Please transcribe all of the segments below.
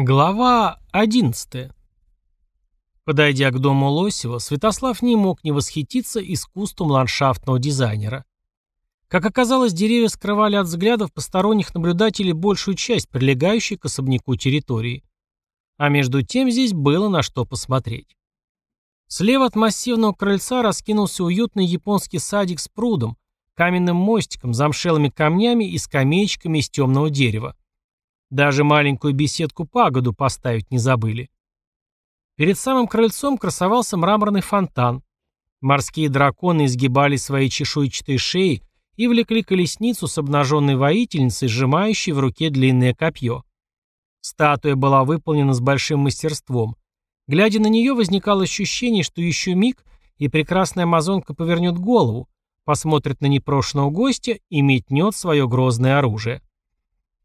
Глава 11. Подойдя к дому Лосева, Святослав не мог не восхититься искусством ландшафтного дизайнера. Как оказалось, деревья скрывали от взглядов посторонних наблюдателей большую часть прилегающей к особняку территории. А между тем здесь было на что посмотреть. Слева от массивного крыльца раскинулся уютный японский садик с прудом, каменным мостиком, замшелыми камнями и скамеечками из темного дерева. Даже маленькую беседку-пагоду поставить не забыли. Перед самым крыльцом красовался мраморный фонтан. Морские драконы изгибали свои чешуйчатые шеи и влекли колесницу с обнаженной воительницей, сжимающей в руке длинное копье. Статуя была выполнена с большим мастерством. Глядя на нее, возникало ощущение, что еще миг, и прекрасная амазонка повернет голову, посмотрит на непрошенного гостя и метнет свое грозное оружие.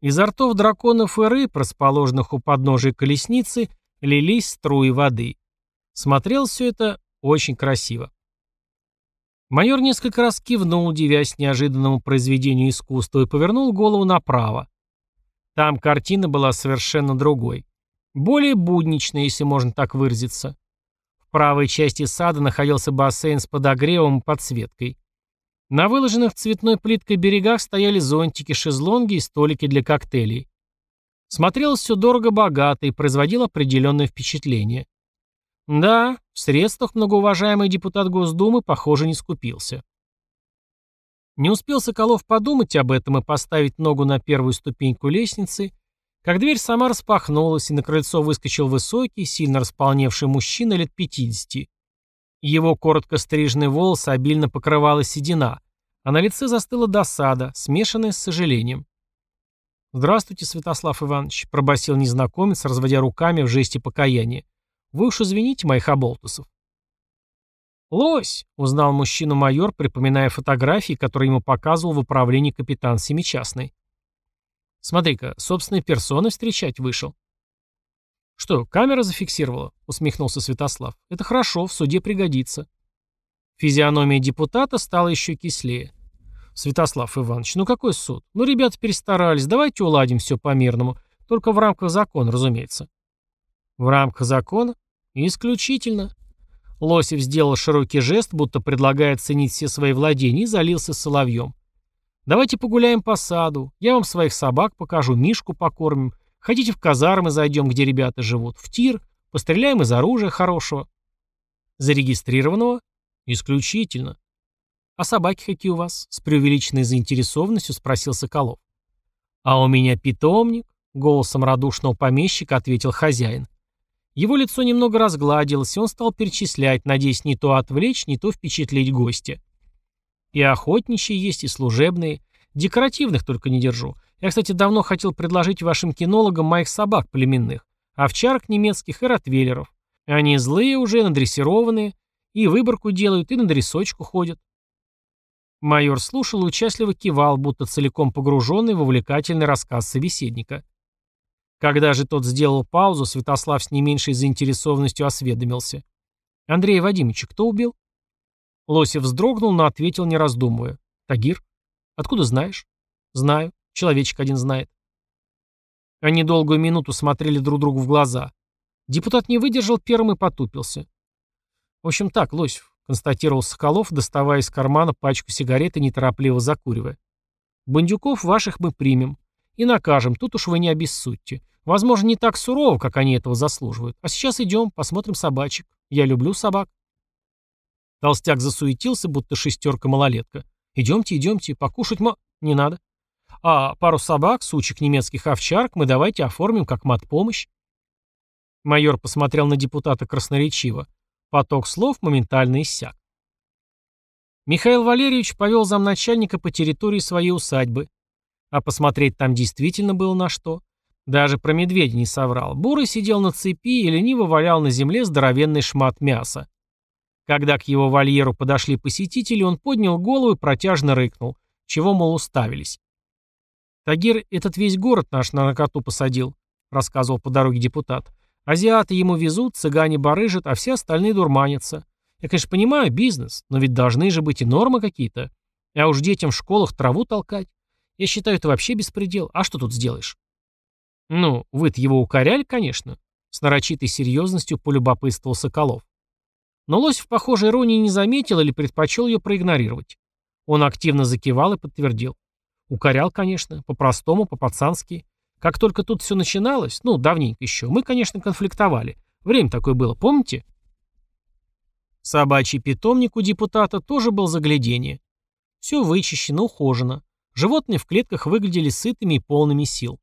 Изо ртов драконов и рыб, расположенных у подножия колесницы, лились струи воды. Смотрел все это очень красиво. Майор несколько раз кивнул, удивясь неожиданному произведению искусства, и повернул голову направо. Там картина была совершенно другой. Более будничной, если можно так выразиться. В правой части сада находился бассейн с подогревом и подсветкой. На выложенных цветной плиткой берегах стояли зонтики, шезлонги и столики для коктейлей. Смотрелось все дорого-богато и производило определенное впечатление. Да, в средствах многоуважаемый депутат Госдумы, похоже, не скупился. Не успел Соколов подумать об этом и поставить ногу на первую ступеньку лестницы, как дверь сама распахнулась, и на крыльцо выскочил высокий, сильно располневший мужчина лет 50. Его коротко стриженные волосы обильно покрывала седина, а на лице застыла досада, смешанная с сожалением. «Здравствуйте, Святослав Иванович», — пробасил незнакомец, разводя руками в жесте покаяния. «Вы уж извините моих оболтусов». «Лось!» — узнал мужчину майор, припоминая фотографии, которые ему показывал в управлении капитан Семичастный. «Смотри-ка, собственной персоной встречать вышел». «Что, камера зафиксировала?» — усмехнулся Святослав. «Это хорошо, в суде пригодится». Физиономия депутата стала еще кислее. «Святослав Иванович, ну какой суд? Ну, ребята перестарались, давайте уладим все по-мирному. Только в рамках закона, разумеется». «В рамках закона? Исключительно». Лосев сделал широкий жест, будто предлагая ценить все свои владения, и залился соловьем. «Давайте погуляем по саду. Я вам своих собак покажу, Мишку покормим. Хотите в казармы зайдем, где ребята живут, в тир, постреляем из оружия хорошего». «Зарегистрированного?» «Исключительно». «А собаки какие у вас?» — с преувеличенной заинтересованностью спросил Соколов. «А у меня питомник», — голосом радушного помещика ответил хозяин. Его лицо немного разгладилось, и он стал перечислять, надеясь не то отвлечь, не то впечатлить гостя. «И охотничьи есть, и служебные. Декоративных только не держу. Я, кстати, давно хотел предложить вашим кинологам моих собак племенных, овчарок немецких и ротвейлеров. Они злые уже, надрессированные, и выборку делают, и на дрессочку ходят. Майор слушал и участливо кивал, будто целиком погруженный в увлекательный рассказ собеседника. Когда же тот сделал паузу, Святослав с не меньшей заинтересованностью осведомился. «Андрея Вадимовича кто убил?» Лосев вздрогнул, но ответил, не раздумывая. «Тагир? Откуда знаешь?» «Знаю. Человечек один знает». Они долгую минуту смотрели друг другу в глаза. Депутат не выдержал первым и потупился. «В общем так, Лосев», — констатировал Соколов, доставая из кармана пачку сигарет и неторопливо закуривая. «Бандюков ваших мы примем. И накажем, тут уж вы не обессудьте. Возможно, не так сурово, как они этого заслуживают. А сейчас идем, посмотрим собачек. Я люблю собак». Толстяк засуетился, будто шестерка-малолетка. «Идемте, идемте, покушать ма... не надо. А пару собак, сучек немецких овчарок мы давайте оформим как мат-помощь». Майор посмотрел на депутата красноречиво. Поток слов моментально иссяк. Михаил Валерьевич повел замначальника по территории своей усадьбы. А посмотреть там действительно было на что. Даже про медведя не соврал. Бурый сидел на цепи и лениво валял на земле здоровенный шмат мяса. Когда к его вольеру подошли посетители, он поднял голову и протяжно рыкнул, чего, мол, уставились. «Тагир этот весь город наш на накоту посадил», — рассказывал по дороге депутат. Азиаты ему везут, цыгане барыжат, а все остальные дурманятся. Я, конечно, понимаю, бизнес, но ведь должны же быть и нормы какие-то. А уж детям в школах траву толкать. Я считаю, это вообще беспредел. А что тут сделаешь? Ну, вы-то его укоряли, конечно, с нарочитой серьезностью полюбопытствовал Соколов. Но Лосев, похоже, иронии не заметил или предпочел ее проигнорировать. Он активно закивал и подтвердил. Укорял, конечно, по-простому, по-пацански. Как только тут все начиналось, ну, давненько еще, мы, конечно, конфликтовали. Время такое было, помните? Собачий питомник у депутата тоже был заглядение. Все вычищено, ухожено. Животные в клетках выглядели сытыми и полными сил.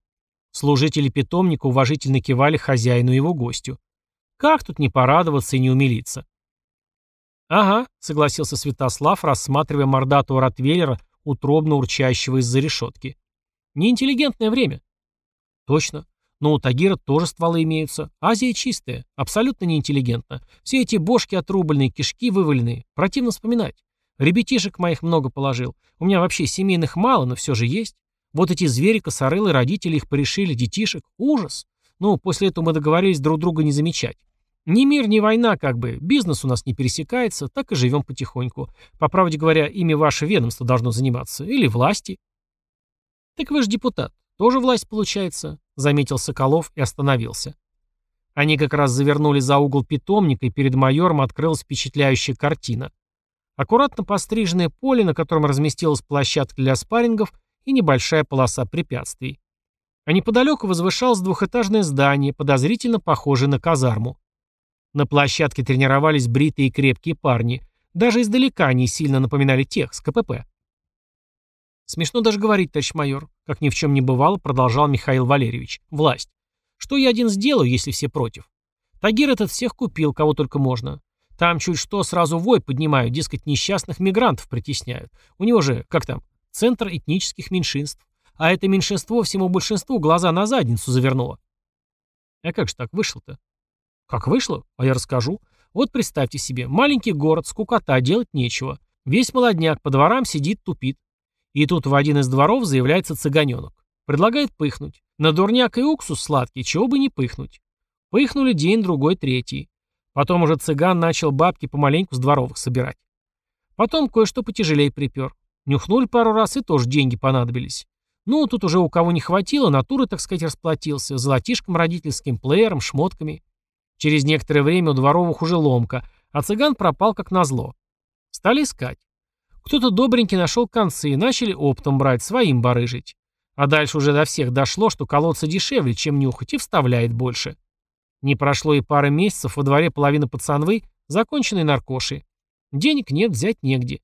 Служители питомника уважительно кивали хозяину и его гостю. Как тут не порадоваться и не умилиться? «Ага», — согласился Святослав, рассматривая мордатого ротвейлера, утробно урчащего из-за решетки. «Неинтеллигентное время». «Точно. Но у Тагира тоже стволы имеются. Азия чистая, абсолютно неинтеллигентна. Все эти бошки отрубленные, кишки вываленные. Противно вспоминать. Ребятишек моих много положил. У меня вообще семейных мало, но все же есть. Вот эти звери, косорылы, родители их порешили, детишек. Ужас. Ну, после этого мы договорились друг друга не замечать. Ни мир, ни война, как бы. Бизнес у нас не пересекается, так и живем потихоньку. По правде говоря, ими ваше ведомство должно заниматься. Или власти. Так вы же депутат. Тоже власть получается заметил Соколов и остановился. Они как раз завернули за угол питомника, и перед майором открылась впечатляющая картина. Аккуратно постриженное поле, на котором разместилась площадка для спаррингов и небольшая полоса препятствий. А неподалеку возвышалось двухэтажное здание, подозрительно похожее на казарму. На площадке тренировались бритые и крепкие парни. Даже издалека они сильно напоминали тех с КПП. Смешно даже говорить, товарищ майор. Как ни в чем не бывало, продолжал Михаил Валерьевич. Власть. Что я один сделаю, если все против? Тагир этот всех купил, кого только можно. Там чуть что сразу вой поднимают, дескать, несчастных мигрантов притесняют. У него же, как там, центр этнических меньшинств. А это меньшинство всему большинству глаза на задницу завернуло. А как же так вышло-то? Как вышло? А я расскажу. Вот представьте себе, маленький город, скукота, делать нечего. Весь молодняк по дворам сидит, тупит. И тут в один из дворов заявляется цыганенок. Предлагает пыхнуть. На дурняк и уксус сладкий, чего бы не пыхнуть. Пыхнули день, другой, третий. Потом уже цыган начал бабки помаленьку с дворовых собирать. Потом кое-что потяжелее припер. Нюхнули пару раз и тоже деньги понадобились. Ну, тут уже у кого не хватило, натуры, так сказать, расплатился. Золотишком родительским, плеером, шмотками. Через некоторое время у дворовых уже ломка, а цыган пропал как назло. Стали искать. Кто-то добренький нашел концы и начали оптом брать, своим барыжить. А дальше уже до всех дошло, что колодца дешевле, чем нюхать, и вставляет больше. Не прошло и пары месяцев, во дворе половина пацанвы, законченной наркошей. Денег нет, взять негде.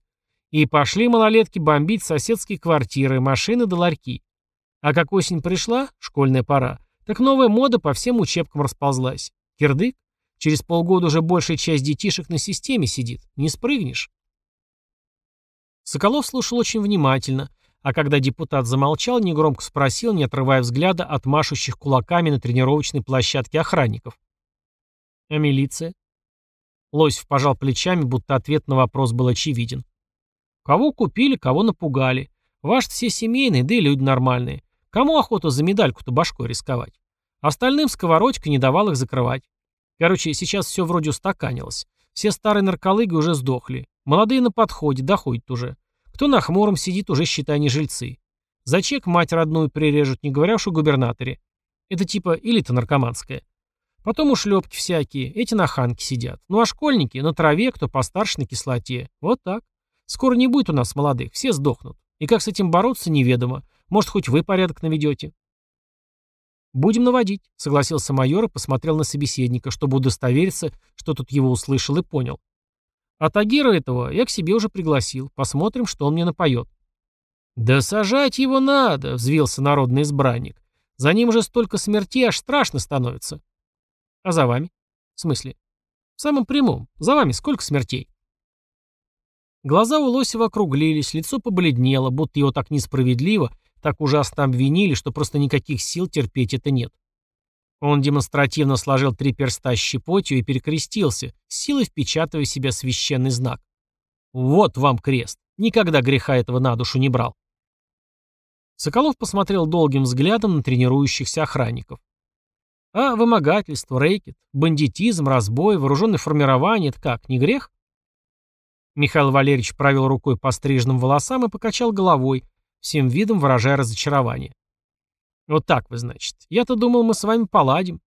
И пошли малолетки бомбить соседские квартиры, машины да ларьки. А как осень пришла, школьная пора, так новая мода по всем учебкам расползлась. Кирдык? Через полгода уже большая часть детишек на системе сидит. Не спрыгнешь. Соколов слушал очень внимательно, а когда депутат замолчал, негромко спросил, не отрывая взгляда от машущих кулаками на тренировочной площадке охранников. «А милиция?» Лосев пожал плечами, будто ответ на вопрос был очевиден. «Кого купили, кого напугали. Ваш все семейные, да и люди нормальные. Кому охота за медальку-то башкой рисковать? Остальным сковородка не давал их закрывать. Короче, сейчас все вроде устаканилось. Все старые нарколыги уже сдохли. Молодые на подходе, доходят уже. Кто на хмуром сидит, уже считай не жильцы. За чек мать родную прирежут, не говоря уж о губернаторе. Это типа элита наркоманская. Потом ушлепки всякие, эти на ханке сидят. Ну а школьники на траве, кто постарше на кислоте. Вот так. Скоро не будет у нас молодых, все сдохнут. И как с этим бороться, неведомо. Может, хоть вы порядок наведете. «Будем наводить», — согласился майор и посмотрел на собеседника, чтобы удостовериться, что тут его услышал и понял. А Тагира этого я к себе уже пригласил. Посмотрим, что он мне напоет. «Да сажать его надо!» — взвился народный избранник. «За ним уже столько смертей, аж страшно становится». «А за вами?» «В смысле?» «В самом прямом. За вами сколько смертей?» Глаза у Лосева округлились, лицо побледнело, будто его так несправедливо, так ужасно обвинили, что просто никаких сил терпеть это нет. Он демонстративно сложил три перста щепотью и перекрестился, силой впечатывая в себя священный знак. «Вот вам крест. Никогда греха этого на душу не брал». Соколов посмотрел долгим взглядом на тренирующихся охранников. А вымогательство, рэкет, бандитизм, разбой, вооруженное формирование — это как, не грех? Михаил Валерьевич провел рукой по стриженным волосам и покачал головой, всем видом выражая разочарование. Вот так вы, значит. Я-то думал, мы с вами поладим.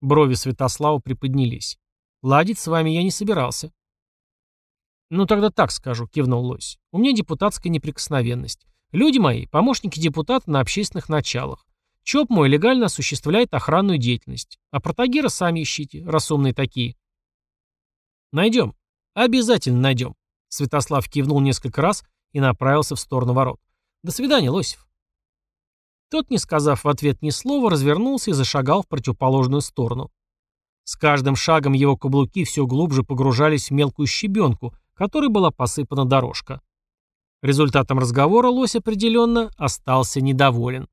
Брови Святослава приподнялись. Ладить с вами я не собирался. Ну тогда так скажу, кивнул Лось. У меня депутатская неприкосновенность. Люди мои, помощники депутата на общественных началах. ЧОП мой легально осуществляет охранную деятельность. А протагира сами ищите, разумные такие. Найдем. Обязательно найдем. Святослав кивнул несколько раз и направился в сторону ворот. До свидания, Лосев. Тот, не сказав в ответ ни слова, развернулся и зашагал в противоположную сторону. С каждым шагом его каблуки все глубже погружались в мелкую щебенку, которой была посыпана дорожка. Результатом разговора лось определенно остался недоволен.